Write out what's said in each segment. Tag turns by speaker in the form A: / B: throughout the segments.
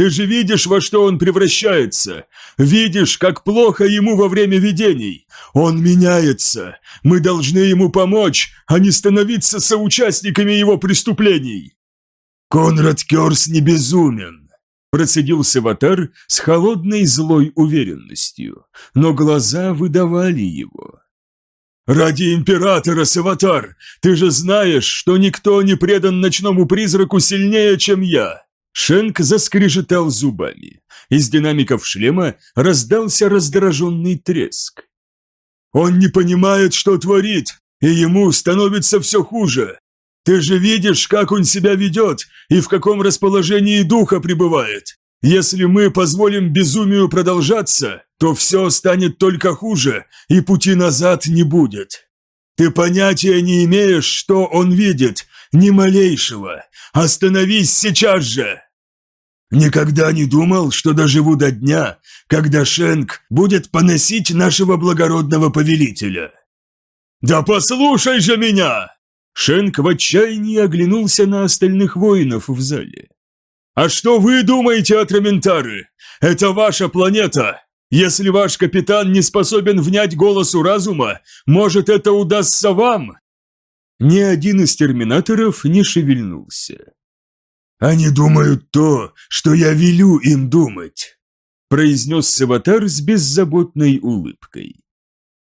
A: Ты же видишь, во что он превращается. Видишь, как плохо ему во время видений. Он меняется. Мы должны ему помочь, а не становиться соучастниками его преступлений. Конрад Керс не безумен. Процедил Саватар с холодной злой уверенностью, но глаза выдавали его. «Ради императора, Саватар, ты же знаешь, что никто не предан ночному призраку сильнее, чем я!» Шенк заскрежетал зубами. Из динамиков шлема раздался раздраженный треск. «Он не понимает, что творит, и ему становится все хуже. Ты же видишь, как он себя ведет и в каком расположении духа пребывает. Если мы позволим безумию продолжаться, то все станет только хуже, и пути назад не будет. Ты понятия не имеешь, что он видит, ни малейшего. Остановись сейчас же!» Никогда не думал, что доживу до дня, когда Шенк будет поносить нашего благородного повелителя. «Да послушай же меня!» Шенк в отчаянии оглянулся на остальных воинов в зале. «А что вы думаете о Траментары? Это ваша планета. Если ваш капитан не способен внять голосу разума, может, это удастся вам?» Ни один из терминаторов не шевельнулся. «Они думают то, что я велю им думать», произнес Саватар с беззаботной улыбкой.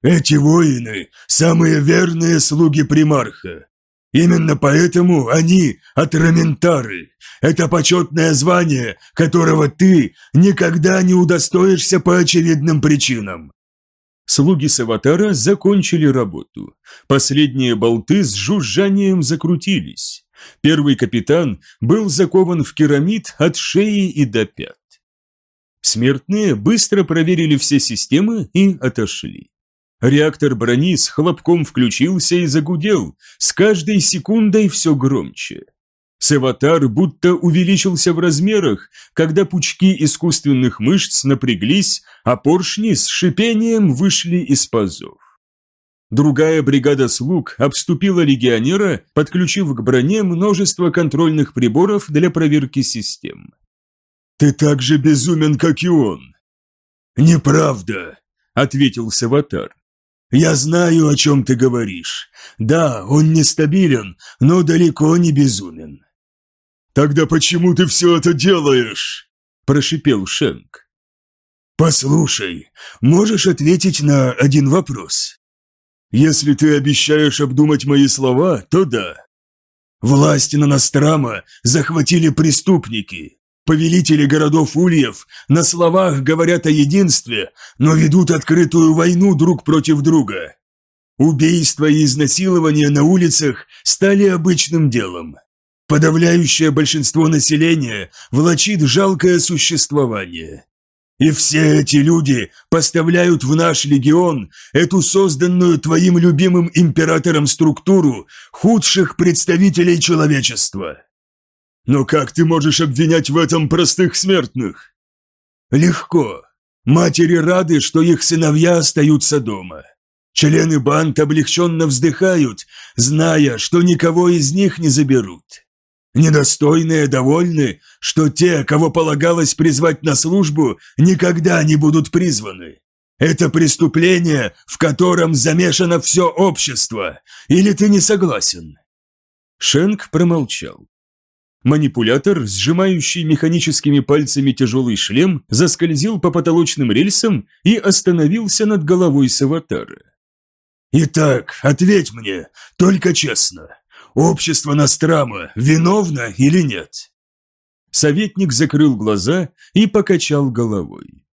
A: «Эти воины – самые верные слуги примарха. Именно поэтому они – атраментары. Это почетное звание, которого ты никогда не удостоишься по очевидным причинам. Слуги Саватара закончили работу. Последние болты с жужжанием закрутились. Первый капитан был закован в керамид от шеи и до пят. Смертные быстро проверили все системы и отошли. Реактор брони с хлопком включился и загудел, с каждой секундой все громче. Саватар будто увеличился в размерах, когда пучки искусственных мышц напряглись, а поршни с шипением вышли из пазов. Другая бригада слуг обступила легионера, подключив к броне множество контрольных приборов для проверки систем. «Ты так же безумен, как и он!» «Неправда!» — ответил Саватар. «Я знаю, о чем ты говоришь. Да, он нестабилен, но далеко не безумен». «Тогда почему ты все это делаешь?» – прошипел Шенк. «Послушай, можешь ответить на один вопрос?» Если ты обещаешь обдумать мои слова, то да. Власть на Настрама захватили преступники. Повелители городов Ульев на словах говорят о единстве, но ведут открытую войну друг против друга. Убийства и изнасилования на улицах стали обычным делом. Подавляющее большинство населения влачит жалкое существование. И все эти люди поставляют в наш легион эту созданную твоим любимым императором структуру худших представителей человечества. Но как ты можешь обвинять в этом простых смертных? Легко. Матери рады, что их сыновья остаются дома. Члены банд облегченно вздыхают, зная, что никого из них не заберут. Недостойные довольны, что те, кого полагалось призвать на службу, никогда не будут призваны. Это преступление, в котором замешано все общество. Или ты не согласен?» Шенк промолчал. Манипулятор, сжимающий механическими пальцами тяжелый шлем, заскользил по потолочным рельсам и остановился над головой Саватара. «Итак, ответь мне, только честно. Общество Настрама виновно или нет?» Советник закрыл глаза и покачал головой.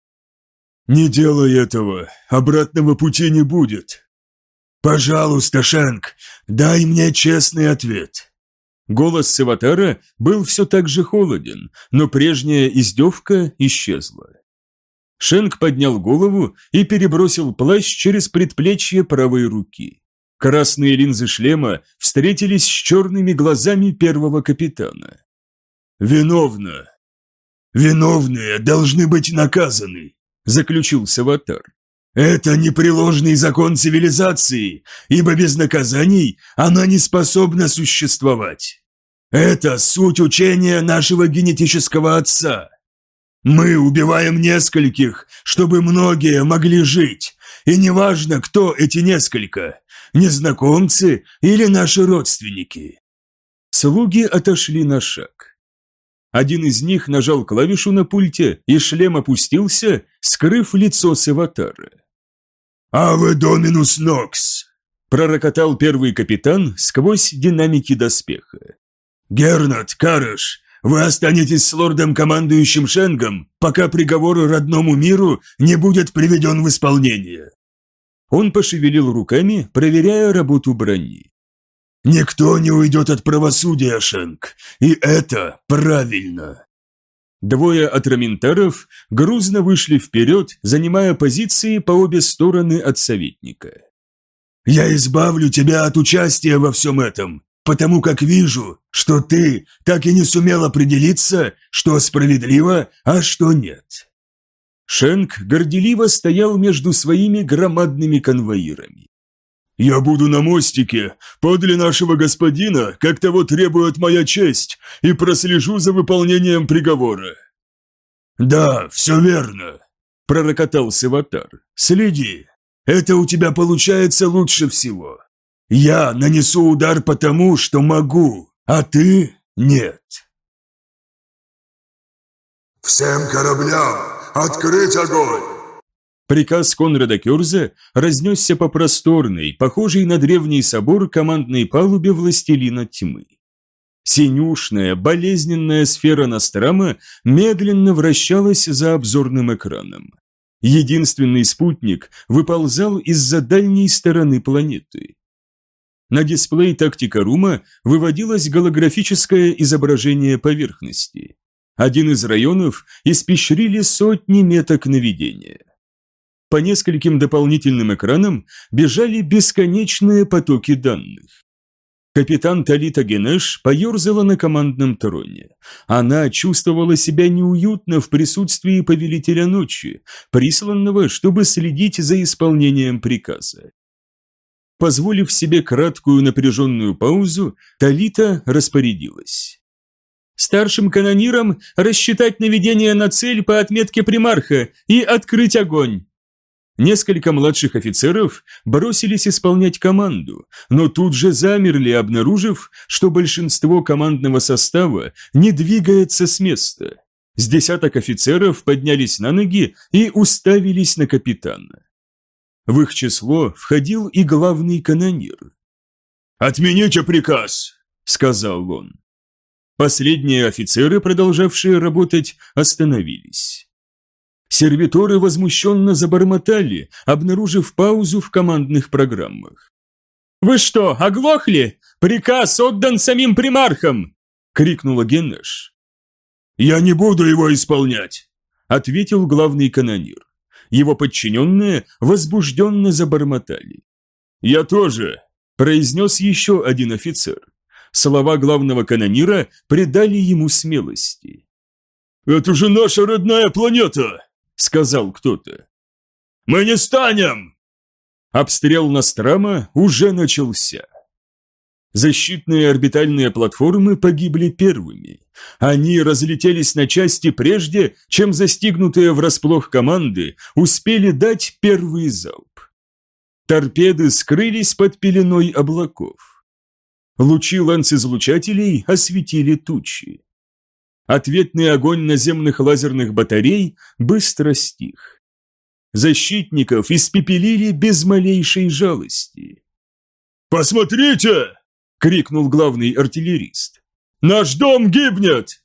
A: «Не делай этого, обратного пути не будет. Пожалуйста, Шенк, дай мне честный ответ». Голос Саватара был все так же холоден, но прежняя издевка исчезла. Шенк поднял голову и перебросил плащ через предплечье правой руки. Красные линзы шлема встретились с черными глазами первого капитана. «Виновно! Виновные должны быть наказаны!» – заключил Саватар. «Это непреложный закон цивилизации, ибо без наказаний она не способна существовать. Это суть учения нашего генетического отца. Мы убиваем нескольких, чтобы многие могли жить, и неважно, кто эти несколько, незнакомцы или наши родственники». Слуги отошли на шаг. Один из них нажал клавишу на пульте, и шлем опустился, скрыв лицо Саватара. «Аве Доминус Нокс!» – пророкотал первый капитан сквозь динамики доспеха. «Гернат, Карыш, вы останетесь с лордом-командующим Шенгом, пока приговор родному миру не будет приведен в исполнение». Он пошевелил руками, проверяя работу брони. «Никто не уйдет от правосудия, Шенк, и это правильно!» Двое атраментаров грузно вышли вперед, занимая позиции по обе стороны от советника. «Я избавлю тебя от участия во всем этом, потому как вижу, что ты так и не сумел определиться, что справедливо, а что нет». Шенк горделиво стоял между своими громадными конвоирами. «Я буду на мостике, подле нашего господина, как того требует моя честь, и прослежу за выполнением приговора». «Да, все верно», – пророкотал Севатар. «Следи, это у тебя получается лучше всего. Я нанесу удар потому, что могу, а ты – нет».
B: «Всем кораблям открыть огонь!»
A: Приказ Конрада Кёрза разнесся по просторной, похожей на древний собор командной палубе Властелина Тьмы. Синюшная, болезненная сфера Настрама медленно вращалась за обзорным экраном. Единственный спутник выползал из-за дальней стороны планеты. На дисплей тактика рума выводилось голографическое изображение поверхности. Один из районов испещрили сотни меток наведения. По нескольким дополнительным экранам бежали бесконечные потоки данных. Капитан Талита Генеш поерзала на командном троне. Она чувствовала себя неуютно в присутствии повелителя ночи, присланного, чтобы следить за исполнением приказа. Позволив себе краткую напряженную паузу, Талита распорядилась. «Старшим канонирам рассчитать наведение на цель по отметке примарха и открыть огонь!» Несколько младших офицеров бросились исполнять команду, но тут же замерли, обнаружив, что большинство командного состава не двигается с места. С десяток офицеров поднялись на ноги и уставились на капитана. В их число входил и главный канонир. «Отмените приказ!» – сказал он. Последние офицеры, продолжавшие работать, остановились. Сервиторы возмущенно забормотали, обнаружив паузу в командных программах. «Вы что, оглохли? Приказ отдан самим примархам!» — крикнула Генеш. «Я не буду его исполнять!» — ответил главный канонир. Его подчиненные возбужденно забормотали. «Я тоже!» – произнес еще один офицер. Слова главного канонира придали ему смелости. «Это же наша родная планета!» сказал кто-то. «Мы не станем!» Обстрел Настрама уже начался. Защитные орбитальные платформы погибли первыми. Они разлетелись на части прежде, чем застигнутые врасплох команды успели дать первый залп. Торпеды скрылись под пеленой облаков. Лучи ланцезлучателей осветили тучи. Ответный огонь наземных лазерных батарей быстро стих. Защитников испепелили без малейшей жалости. «Посмотрите!» — крикнул главный артиллерист. «Наш дом гибнет!»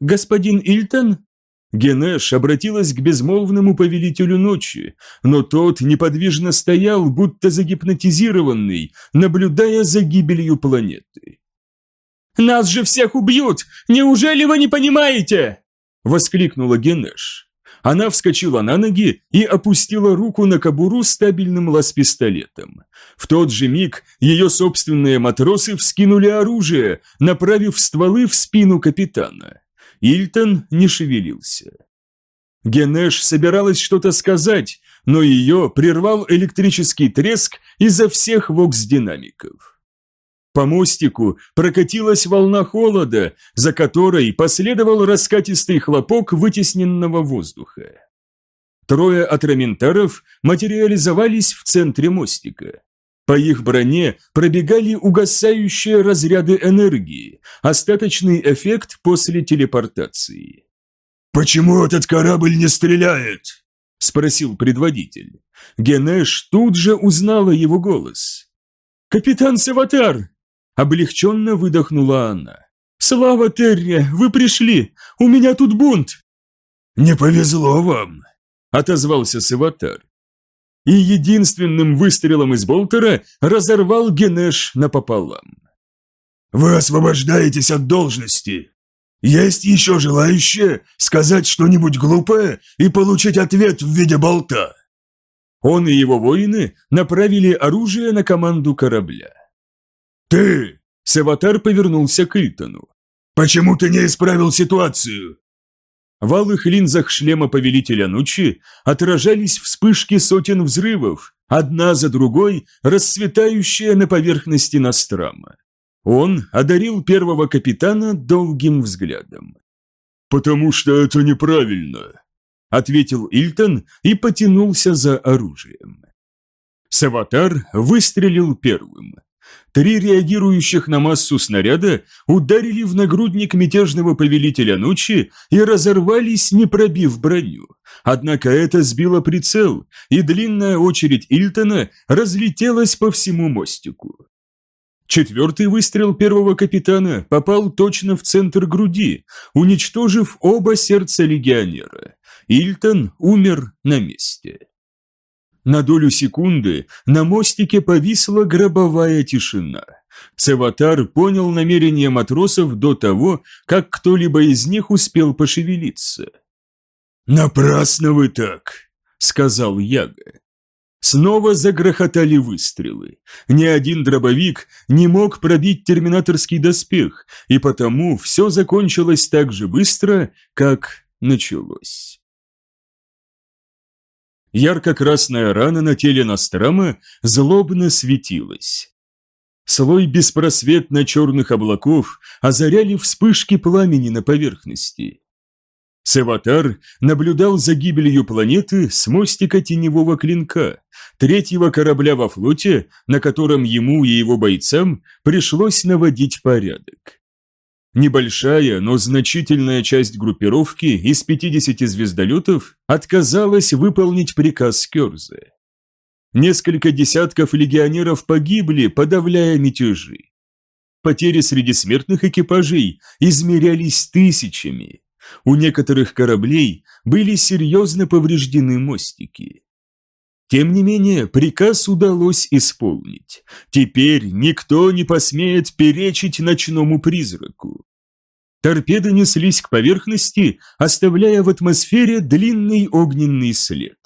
A: «Господин Ильтон?» Генеш обратилась к безмолвному повелителю ночи, но тот неподвижно стоял, будто загипнотизированный, наблюдая за гибелью планеты. «Нас же всех убьют! Неужели вы не понимаете?» Воскликнула Генеш. Она вскочила на ноги и опустила руку на кобуру стабильным лаз-пистолетом. В тот же миг ее собственные матросы вскинули оружие, направив стволы в спину капитана. Ильтон не шевелился. Генеш собиралась что-то сказать, но ее прервал электрический треск изо всех вокс-динамиков. По мостику прокатилась волна холода, за которой последовал раскатистый хлопок вытесненного воздуха. Трое атраментаров материализовались в центре мостика. По их броне пробегали угасающие разряды энергии, остаточный эффект после телепортации.
B: «Почему этот корабль не стреляет?»
A: – спросил предводитель. Генеш тут же узнала его голос. «Капитан Саватар!» – облегченно выдохнула она. «Слава Терре, вы пришли! У меня тут бунт!»
B: «Не повезло вам!»
A: – отозвался Саватар и единственным выстрелом из болтера разорвал Генеш напополам.
B: «Вы освобождаетесь от должности. Есть еще желающие сказать что-нибудь глупое и получить ответ в виде болта?»
A: Он и его воины направили оружие на команду корабля.
B: «Ты!»
A: – Саватар повернулся к Ильтону.
B: «Почему ты не исправил ситуацию?
A: В алых линзах шлема повелителя ночи отражались вспышки сотен взрывов, одна за другой расцветающая на поверхности Настрама. Он одарил первого капитана долгим взглядом.
B: «Потому что это неправильно», — ответил Ильтон и потянулся за оружием.
A: Саватар выстрелил первым. Три реагирующих на массу снаряда ударили в нагрудник мятежного повелителя ночи и разорвались, не пробив броню. Однако это сбило прицел, и длинная очередь Ильтона разлетелась по всему мостику. Четвертый выстрел первого капитана попал точно в центр груди, уничтожив оба сердца легионера. Ильтон умер на месте. На долю секунды на мостике повисла гробовая тишина. Саватар понял намерения матросов до того, как кто-либо из них успел пошевелиться.
B: «Напрасно вы так», — сказал
A: Яга. Снова загрохотали выстрелы. Ни один дробовик не мог пробить терминаторский доспех, и потому все закончилось так же быстро, как началось. Ярко-красная рана на теле Настрама злобно светилась. Слой беспросветно черных облаков озаряли вспышки пламени на поверхности. Севатар наблюдал за гибелью планеты с мостика теневого клинка, третьего корабля во флоте, на котором ему и его бойцам пришлось наводить порядок. Небольшая, но значительная часть группировки из 50 звездолетов отказалась выполнить приказ Керза. Несколько десятков легионеров погибли, подавляя мятежи. Потери среди смертных экипажей измерялись тысячами. У некоторых кораблей были серьезно повреждены мостики. Тем не менее, приказ удалось исполнить. Теперь никто не посмеет перечить ночному призраку. Торпеды неслись к поверхности, оставляя в атмосфере длинный огненный след.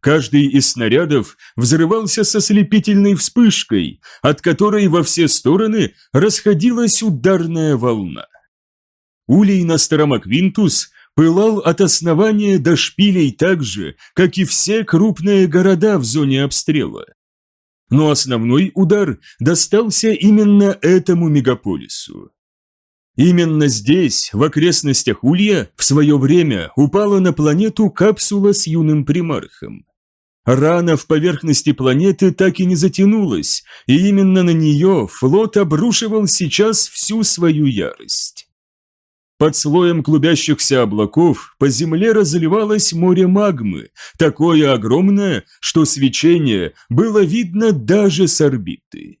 A: Каждый из снарядов взрывался со слепительной вспышкой, от которой во все стороны расходилась ударная волна. Улей Нострамо Квинтус пылал от основания до шпилей так же, как и все крупные города в зоне обстрела. Но основной удар достался именно этому мегаполису. Именно здесь, в окрестностях Улья, в свое время упала на планету капсула с юным примархом. Рана в поверхности планеты так и не затянулась, и именно на нее флот обрушивал сейчас всю свою ярость. Под слоем клубящихся облаков по земле разливалось море магмы, такое огромное, что свечение было видно даже с орбиты.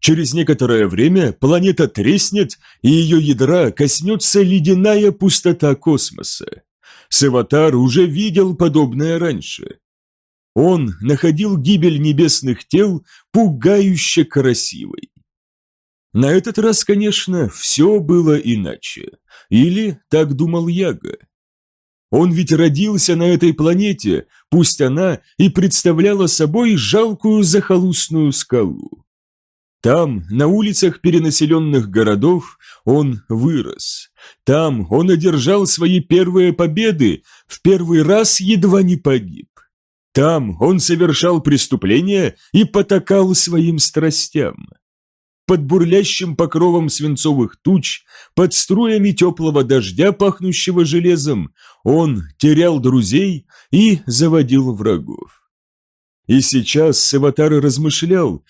A: Через некоторое время планета треснет, и ее ядра коснется ледяная пустота космоса. Севатар уже видел подобное раньше. Он находил гибель небесных тел пугающе красивой. На этот раз, конечно, все было иначе. Или так думал Яга. Он ведь родился на этой планете, пусть она и представляла собой жалкую захолустную скалу. Там, на улицах перенаселенных городов, он вырос. Там он одержал свои первые победы, в первый раз едва не погиб. Там он совершал преступления и потакал своим страстям. Под бурлящим покровом свинцовых туч, под струями теплого дождя, пахнущего железом, он терял друзей и заводил врагов. И сейчас Саватар размышлял,